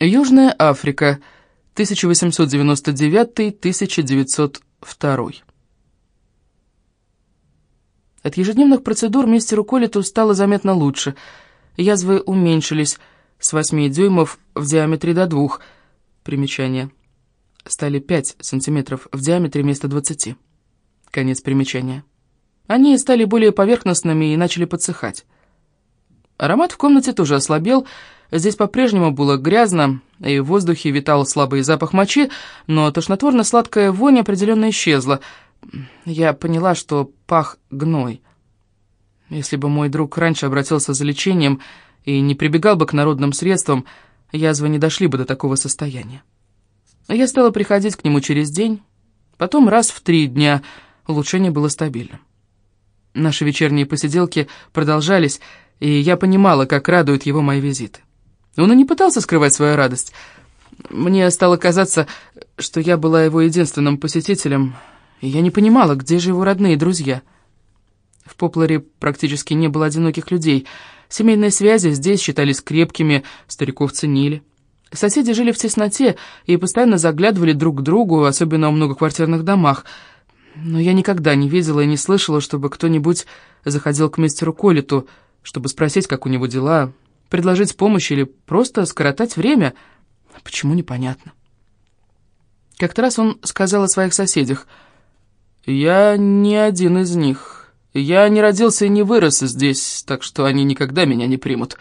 Южная Африка, 1899-1902. От ежедневных процедур мистеру Коллету стало заметно лучше. Язвы уменьшились с 8 дюймов в диаметре до 2. Примечание. Стали 5 сантиметров в диаметре вместо 20. Конец примечания. Они стали более поверхностными и начали подсыхать. Аромат в комнате тоже ослабел, Здесь по-прежнему было грязно, и в воздухе витал слабый запах мочи, но тошнотворно-сладкая вонь определенно исчезла. Я поняла, что пах гной. Если бы мой друг раньше обратился за лечением и не прибегал бы к народным средствам, язвы не дошли бы до такого состояния. Я стала приходить к нему через день, потом раз в три дня улучшение было стабильным. Наши вечерние посиделки продолжались, и я понимала, как радуют его мои визиты. Он и не пытался скрывать свою радость. Мне стало казаться, что я была его единственным посетителем, и я не понимала, где же его родные друзья. В Попларе практически не было одиноких людей. Семейные связи здесь считались крепкими, стариков ценили. Соседи жили в тесноте и постоянно заглядывали друг к другу, особенно в многоквартирных домах. Но я никогда не видела и не слышала, чтобы кто-нибудь заходил к мистеру Коллету, чтобы спросить, как у него дела, предложить помощь или просто скоротать время? Почему, непонятно. Как-то раз он сказал о своих соседях. «Я не один из них. Я не родился и не вырос здесь, так что они никогда меня не примут».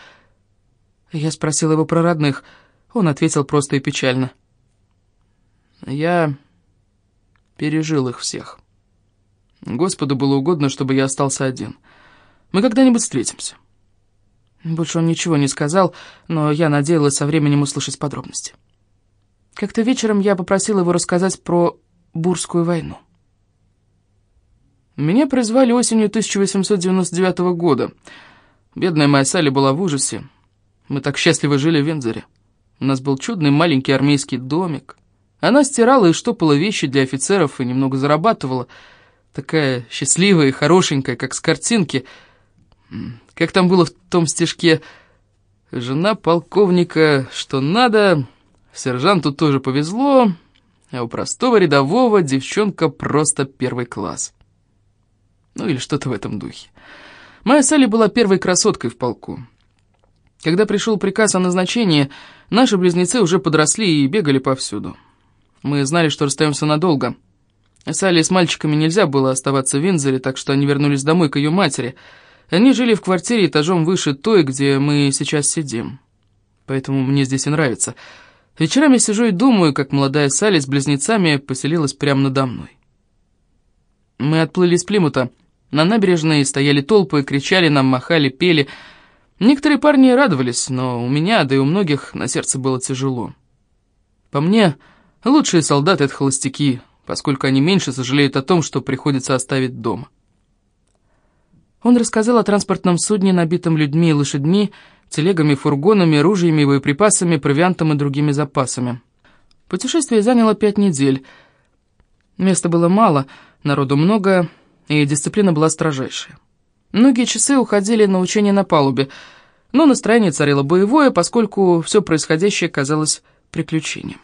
Я спросил его про родных. Он ответил просто и печально. «Я пережил их всех. Господу было угодно, чтобы я остался один. Мы когда-нибудь встретимся». Больше он ничего не сказал, но я надеялась со временем услышать подробности. Как-то вечером я попросила его рассказать про Бурскую войну. Меня призвали осенью 1899 года. Бедная моя Салли была в ужасе. Мы так счастливо жили в Вензоре. У нас был чудный маленький армейский домик. Она стирала и штопала вещи для офицеров и немного зарабатывала. Такая счастливая и хорошенькая, как с картинки — как там было в том стишке? Жена полковника, что надо, сержанту тоже повезло, а у простого рядового девчонка просто первый класс. Ну или что-то в этом духе. Моя Салли была первой красоткой в полку. Когда пришел приказ о назначении, наши близнецы уже подросли и бегали повсюду. Мы знали, что расстаемся надолго. Салли с мальчиками нельзя было оставаться в Винзоре, так что они вернулись домой к ее матери — они жили в квартире этажом выше той, где мы сейчас сидим. Поэтому мне здесь и нравится. Вечерами сижу и думаю, как молодая Салли с близнецами поселилась прямо надо мной. Мы отплыли с Плимута. На набережной стояли толпы, кричали нам, махали, пели. Некоторые парни радовались, но у меня, да и у многих, на сердце было тяжело. По мне, лучшие солдаты — это холостяки, поскольку они меньше сожалеют о том, что приходится оставить дома. Он рассказал о транспортном судне, набитом людьми и лошадьми, телегами, фургонами, ружьями, боеприпасами, провиантом и другими запасами. Путешествие заняло пять недель. Места было мало, народу много, и дисциплина была строжайшая. Многие часы уходили на учения на палубе, но настроение царило боевое, поскольку все происходящее казалось приключением.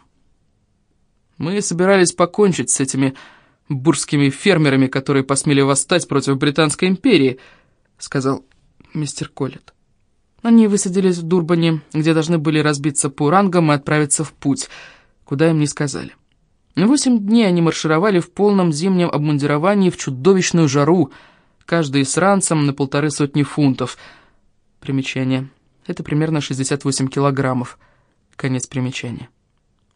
Мы собирались покончить с этими бурскими фермерами, которые посмели восстать против Британской империи», — сказал мистер Коллет. Они высадились в Дурбане, где должны были разбиться по рангам и отправиться в путь, куда им не сказали. Восемь дней они маршировали в полном зимнем обмундировании в чудовищную жару, каждый с ранцем на полторы сотни фунтов. Примечание. Это примерно 68 килограммов. Конец примечания.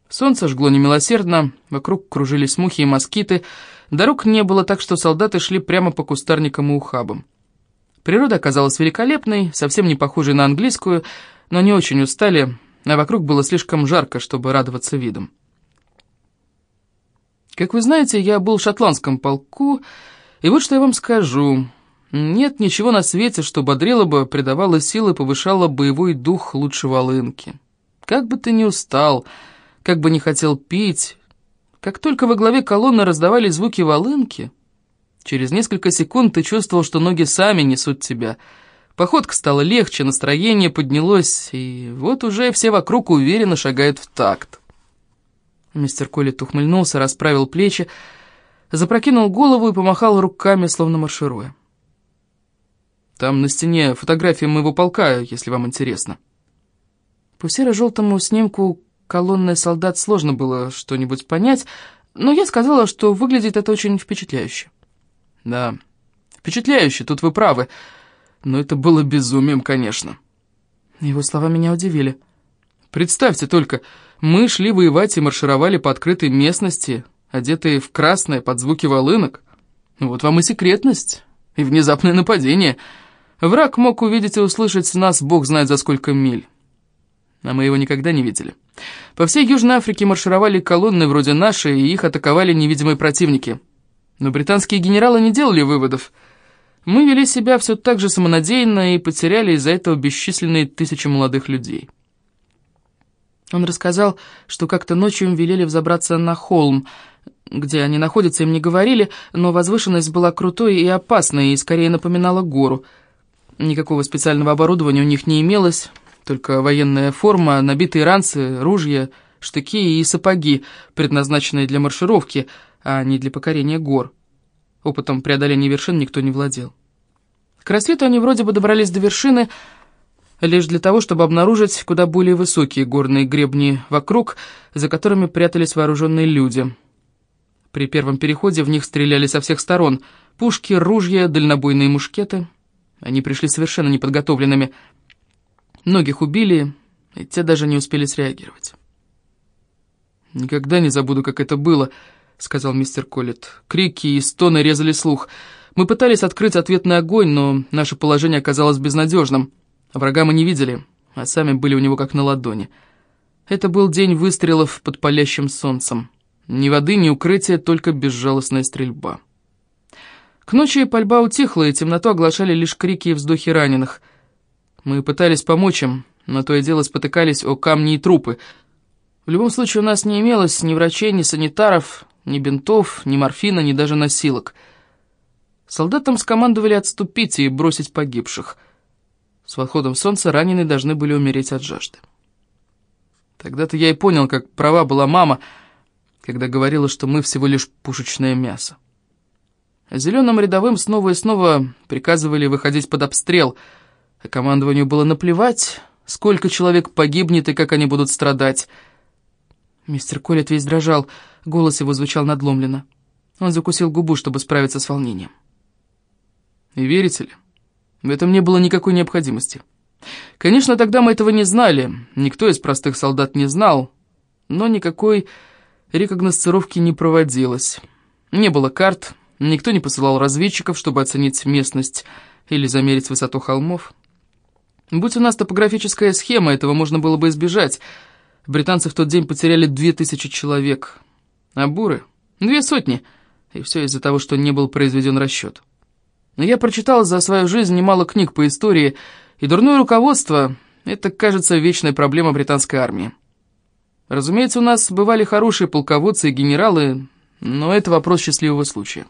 Солнце жгло немилосердно, вокруг кружились мухи и москиты, дорог не было, так что солдаты шли прямо по кустарникам и ухабам. Природа оказалась великолепной, совсем не похожей на английскую, но не очень устали, а вокруг было слишком жарко, чтобы радоваться видом. Как вы знаете, я был в шотландском полку, и вот что я вам скажу. Нет ничего на свете, что бодрило бы, придавало силы, повышало боевой дух лучше волынки. Как бы ты ни устал как бы не хотел пить. Как только во главе колонны раздавались звуки волынки, через несколько секунд ты чувствовал, что ноги сами несут тебя. Походка стала легче, настроение поднялось, и вот уже все вокруг уверенно шагают в такт. Мистер Коллет ухмыльнулся, расправил плечи, запрокинул голову и помахал руками, словно маршируя. «Там на стене фотография моего полка, если вам интересно». По серо-желтому снимку колонны солдат сложно было что-нибудь понять, но я сказала, что выглядит это очень впечатляюще. «Да, впечатляюще, тут вы правы», но это было безумием, конечно. Его слова меня удивили. Представьте только, мы шли воевать и маршировали по открытой местности, одетые в красное под звуки волынок. Вот вам и секретность, и внезапное нападение. Враг мог увидеть и услышать нас бог знает за сколько миль. А мы его никогда не видели. По всей Южной Африке маршировали колонны вроде нашей, и их атаковали невидимые противники. Но британские генералы не делали выводов — мы вели себя все так же самонадеянно и потеряли из-за этого бесчисленные тысячи молодых людей. Он рассказал, что как-то ночью им велели взобраться на холм. Где они находятся, им не говорили, но возвышенность была крутой и опасной, и скорее напоминала гору. Никакого специального оборудования у них не имелось, только военная форма, набитые ранцы, ружья, штыки и сапоги, предназначенные для маршировки, а не для покорения гор. Опытом преодоления вершин никто не владел. К рассвету они вроде бы добрались до вершины, лишь для того, чтобы обнаружить куда более высокие горные гребни вокруг, за которыми прятались вооруженные люди. При первом переходе в них стреляли со всех сторон. Пушки, ружья, дальнобойные мушкеты. Они пришли совершенно неподготовленными. Многих убили, и те даже не успели среагировать. «Никогда не забуду, как это было», — сказал мистер Коллетт. Крики и стоны резали слух. Мы пытались открыть ответный огонь, но наше положение оказалось безнадежным. Врага мы не видели, а сами были у него как на ладони. Это был день выстрелов под палящим солнцем. Ни воды, ни укрытия, только безжалостная стрельба. К ночи пальба утихла, и темноту оглашали лишь крики и вздохи раненых. Мы пытались помочь им, но то и дело спотыкались о камни и трупы. В любом случае у нас не имелось ни врачей, ни санитаров, ни бинтов, ни морфина, ни даже носилок. Солдатам скомандовали отступить и бросить погибших. С восходом солнца раненые должны были умереть от жажды. Тогда-то я и понял, как права была мама, когда говорила, что мы всего лишь пушечное мясо. Зеленым рядовым снова и снова приказывали выходить под обстрел, а командованию было наплевать, сколько человек погибнет и как они будут страдать. Мистер Коллет весь дрожал, голос его звучал надломленно. Он закусил губу, чтобы справиться с волнением. И верите ли, в этом не было никакой необходимости. Конечно, тогда мы этого не знали, никто из простых солдат не знал, но никакой рекогносцировки не проводилось. Не было карт, никто не посылал разведчиков, чтобы оценить местность или замерить высоту холмов. Будь у нас топографическая схема, этого можно было бы избежать — Британцы в тот день потеряли две тысячи человек, а буры — две сотни, и все из-за того, что не был произведен расчет. Я прочитал за свою жизнь немало книг по истории, и дурное руководство — это, кажется, вечная проблема британской армии. Разумеется, у нас бывали хорошие полководцы и генералы, но это вопрос счастливого случая.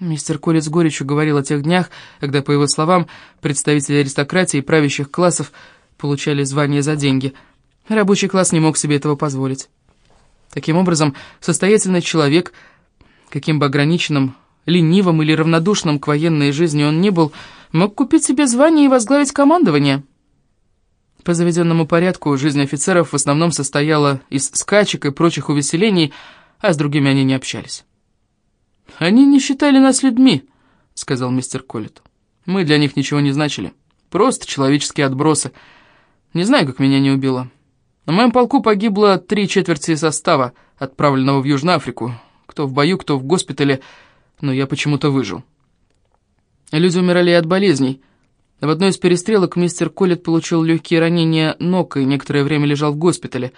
Мистер Коллетт с горечью говорил о тех днях, когда, по его словам, представители аристократии и правящих классов получали звания за деньги — Рабочий класс не мог себе этого позволить. Таким образом, состоятельный человек, каким бы ограниченным, ленивым или равнодушным к военной жизни он не был, мог купить себе звание и возглавить командование. По заведенному порядку жизнь офицеров в основном состояла из скачек и прочих увеселений, а с другими они не общались. «Они не считали нас людьми», — сказал мистер Коллетт. «Мы для них ничего не значили. Просто человеческие отбросы. Не знаю, как меня не убило. На моем полку погибло три четверти состава, отправленного в Южную Африку. Кто в бою, кто в госпитале, но я почему-то выжил. Люди умирали от болезней. В одной из перестрелок мистер Коллет получил легкие ранения ног и некоторое время лежал в госпитале.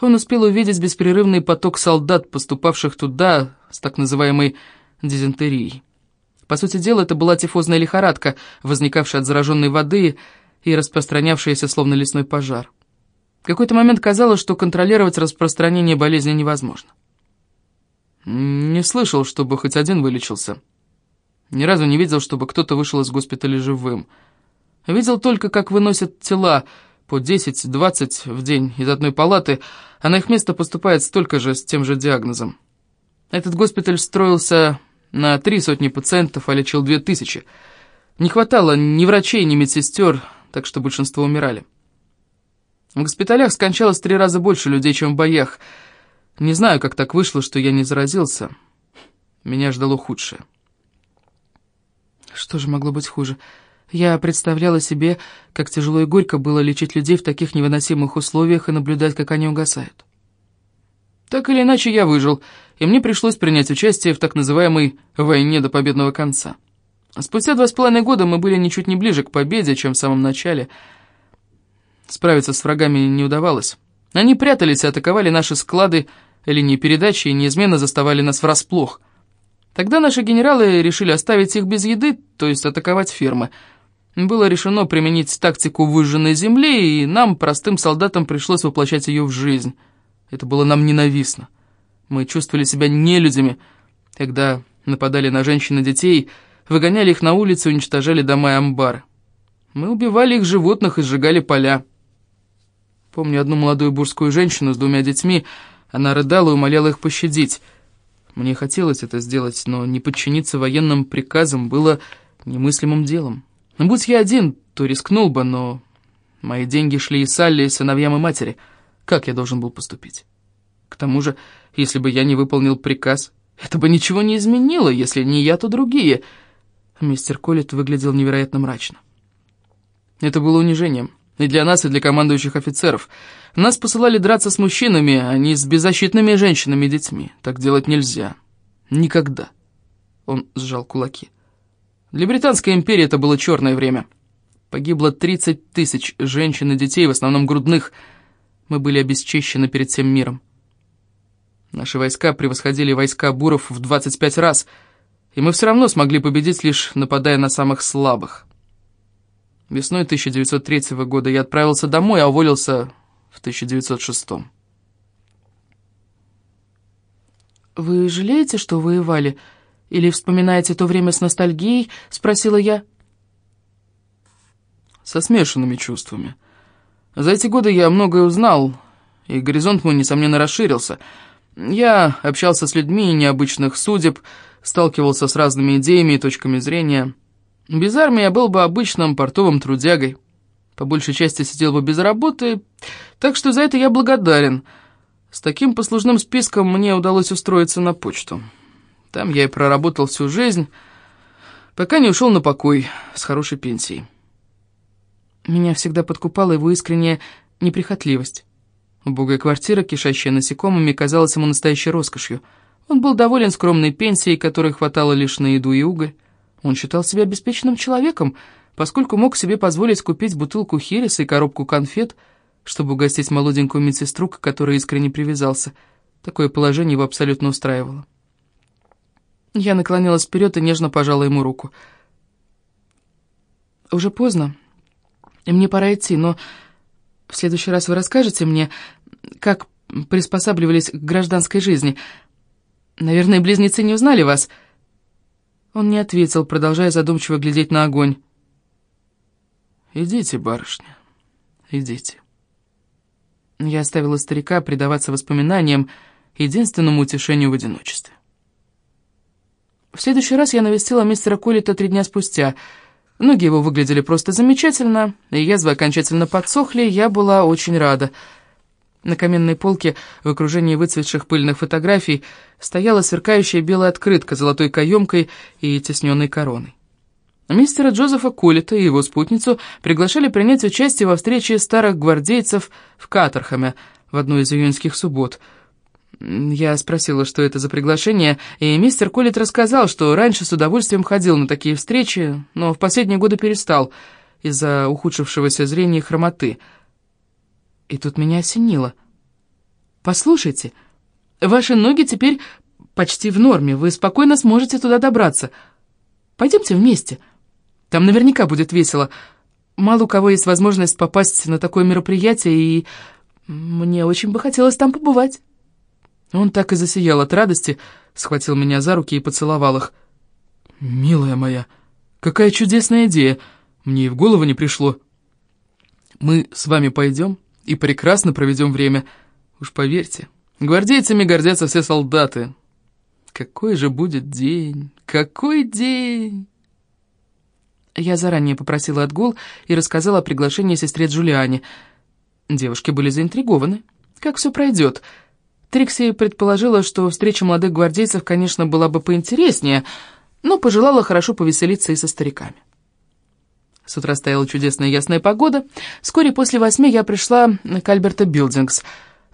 Он успел увидеть беспрерывный поток солдат, поступавших туда с так называемой дизентерией. По сути дела, это была тифозная лихорадка, возникавшая от зараженной воды и распространявшаяся словно лесной пожар. В какой-то момент казалось, что контролировать распространение болезни невозможно. Не слышал, чтобы хоть один вылечился. Ни разу не видел, чтобы кто-то вышел из госпиталя живым. Видел только, как выносят тела по 10-20 в день из одной палаты, а на их место поступает столько же с тем же диагнозом. Этот госпиталь строился на три сотни пациентов, а лечил две тысячи. Не хватало ни врачей, ни медсестер, так что большинство умирали. В госпиталях скончалось три раза больше людей, чем в боях. Не знаю, как так вышло, что я не заразился. Меня ждало худшее. Что же могло быть хуже? Я представляла себе, как тяжело и горько было лечить людей в таких невыносимых условиях и наблюдать, как они угасают. Так или иначе, я выжил, и мне пришлось принять участие в так называемой «войне до победного конца». Спустя два с половиной года мы были ничуть не ближе к победе, чем в самом начале. Справиться с врагами не удавалось. Они прятались и атаковали наши склады, линии передачи и неизменно заставали нас врасплох. Тогда наши генералы решили оставить их без еды, то есть атаковать фермы. Было решено применить тактику выжженной земли, и нам, простым солдатам, пришлось воплощать ее в жизнь. Это было нам ненавистно. Мы чувствовали себя нелюдями, когда нападали на женщин и детей, выгоняли их на улицу, уничтожали дома и амбары. Мы убивали их животных и сжигали поля. Помню одну молодую бурскую женщину с двумя детьми, она рыдала и умоляла их пощадить. Мне хотелось это сделать, но не подчиниться военным приказам было немыслимым делом. Будь я один, то рискнул бы, но мои деньги шли и Салли, и сыновьям и матери — как я должен был поступить? К тому же, если бы я не выполнил приказ, это бы ничего не изменило, если не я, то другие. Мистер Коллетт выглядел невероятно мрачно. Это было унижением. И для нас, и для командующих офицеров. Нас посылали драться с мужчинами, а не с беззащитными женщинами и детьми. Так делать нельзя. Никогда. Он сжал кулаки. Для Британской империи это было черное время. Погибло 30 тысяч женщин и детей, в основном грудных, мы были обесчещены перед всем миром. Наши войска превосходили войска буров в 25 раз, и мы все равно смогли победить, лишь нападая на самых слабых. Весной 1903 года я отправился домой, а уволился в 1906. «Вы жалеете, что воевали? Или вспоминаете то время с ностальгией?» — спросила я. «Со смешанными чувствами». За эти годы я многое узнал, и горизонт мой, несомненно, расширился. Я общался с людьми необычных судеб, сталкивался с разными идеями и точками зрения. Без армии я был бы обычным портовым трудягой. По большей части сидел бы без работы, так что за это я благодарен. С таким послужным списком мне удалось устроиться на почту. Там я и проработал всю жизнь, пока не ушел на покой с хорошей пенсией. Меня всегда подкупала его искренняя неприхотливость. Убогая квартира, кишащая насекомыми, казалась ему настоящей роскошью. Он был доволен скромной пенсией, которой хватало лишь на еду и уголь. Он считал себя обеспеченным человеком, поскольку мог себе позволить купить бутылку хереса и коробку конфет, чтобы угостить молоденькую медсестру, к которой искренне привязался. Такое положение его абсолютно устраивало. Я наклонилась вперед и нежно пожала ему руку. «Уже поздно», мне пора идти, но в следующий раз вы расскажете мне, как приспосабливались к гражданской жизни. Наверное, близнецы не узнали вас». Он не ответил, продолжая задумчиво глядеть на огонь. «Идите, барышня, идите». Я оставила старика предаваться воспоминаниям, единственному утешению в одиночестве. В следующий раз я навестила мистера Коллита три дня спустя — Ноги его выглядели просто замечательно, и язвы окончательно подсохли, я была очень рада. На каменной полке в окружении выцветших пыльных фотографий стояла сверкающая белая открытка с золотой каемкой и тесненной короной. Мистера Джозефа Коллита и его спутницу приглашали принять участие во встрече старых гвардейцев в Катерхаме в одну из июньских суббот – я спросила, что это за приглашение, и мистер Коллет рассказал, что раньше с удовольствием ходил на такие встречи, но в последние годы перестал из-за ухудшившегося зрения и хромоты. И тут меня осенило. «Послушайте, ваши ноги теперь почти в норме, вы спокойно сможете туда добраться. Пойдемте вместе. Там наверняка будет весело. Мало у кого есть возможность попасть на такое мероприятие, и мне очень бы хотелось там побывать». Он так и засиял от радости, схватил меня за руки и поцеловал их. «Милая моя, какая чудесная идея! Мне и в голову не пришло. Мы с вами пойдем и прекрасно проведем время. Уж поверьте, гвардейцами гордятся все солдаты. Какой же будет день, какой день!» Я заранее попросила отгул и рассказала о приглашении сестре Джулиане. Девушки были заинтригованы. Как все пройдет? Трикси предположила, что встреча молодых гвардейцев, конечно, была бы поинтереснее, но пожелала хорошо повеселиться и со стариками. С утра стояла чудесная ясная погода. Вскоре после восьми я пришла к Альберта Билдингс.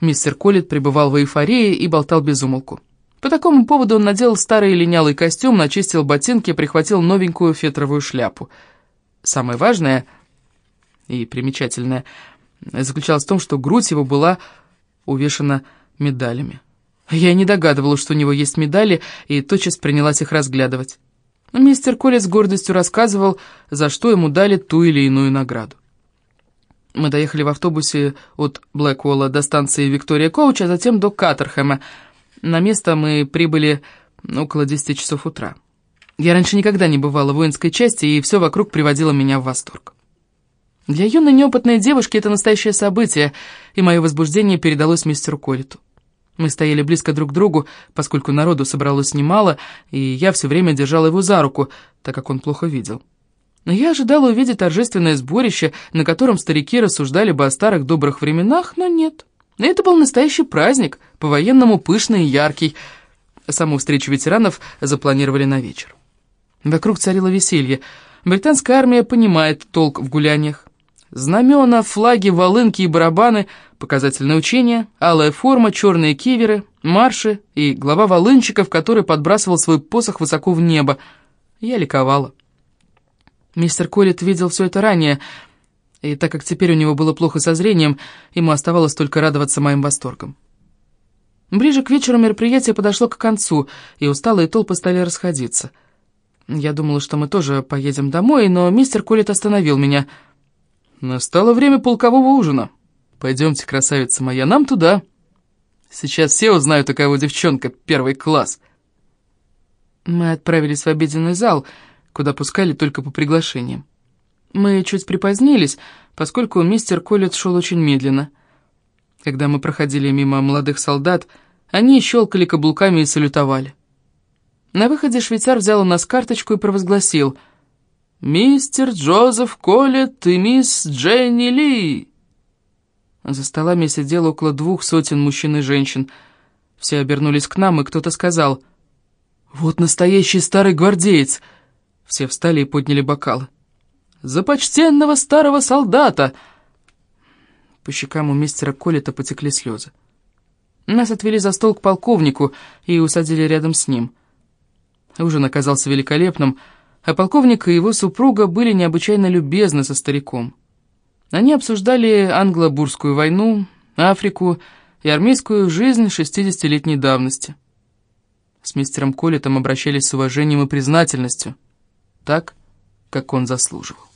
Мистер Коллет пребывал в эйфории и болтал без умолку. По такому поводу он надел старый линялый костюм, начистил ботинки, прихватил новенькую фетровую шляпу. Самое важное и примечательное заключалось в том, что грудь его была увешана медалями. Я не догадывалась, что у него есть медали, и тотчас принялась их разглядывать. Мистер Коллет с гордостью рассказывал, за что ему дали ту или иную награду. Мы доехали в автобусе от Блэкволла до станции Виктория Коуч, а затем до Каттерхэма. На место мы прибыли около 10 часов утра. Я раньше никогда не бывала в воинской части, и все вокруг приводило меня в восторг. Для юной неопытной девушки это настоящее событие, и мое возбуждение передалось мистеру Коллету. Мы стояли близко друг к другу, поскольку народу собралось немало, и я все время держала его за руку, так как он плохо видел. Но я ожидала увидеть торжественное сборище, на котором старики рассуждали бы о старых добрых временах, но нет. Это был настоящий праздник, по-военному пышный и яркий. Саму встречу ветеранов запланировали на вечер. Вокруг царило веселье. Британская армия понимает толк в гуляниях. Знамена, флаги, волынки и барабаны, показательное учение, алая форма, черные киверы, марши и глава волынчиков, который подбрасывал свой посох высоко в небо. Я ликовала. Мистер Коллет видел все это ранее, и так как теперь у него было плохо со зрением, ему оставалось только радоваться моим восторгам. Ближе к вечеру мероприятие подошло к концу, и усталые толпы стали расходиться. Я думала, что мы тоже поедем домой, но мистер Коллет остановил меня — Настало время полкового ужина. Пойдемте, красавица моя, нам туда. Сейчас все узнают, у кого девчонка первый класс. Мы отправились в обеденный зал, куда пускали только по приглашениям. Мы чуть припозднились, поскольку мистер Коллетт шел очень медленно. Когда мы проходили мимо молодых солдат, они щелкали каблуками и салютовали. На выходе швейцар взял у нас карточку и провозгласил — «Мистер Джозеф Коллетт и мисс Дженни Ли!» За столами сидело около двух сотен мужчин и женщин. Все обернулись к нам, и кто-то сказал «Вот настоящий старый гвардеец!» Все встали и подняли бокалы. «За почтенного старого солдата!» По щекам у мистера Коллета потекли слезы. Нас отвели за стол к полковнику и усадили рядом с ним. Ужин оказался великолепным, а полковник и его супруга были необычайно любезны со стариком. Они обсуждали англо-бурскую войну, Африку и армейскую жизнь шестидесятилетней давности. С мистером Коллетом обращались с уважением и признательностью, так, как он заслуживал.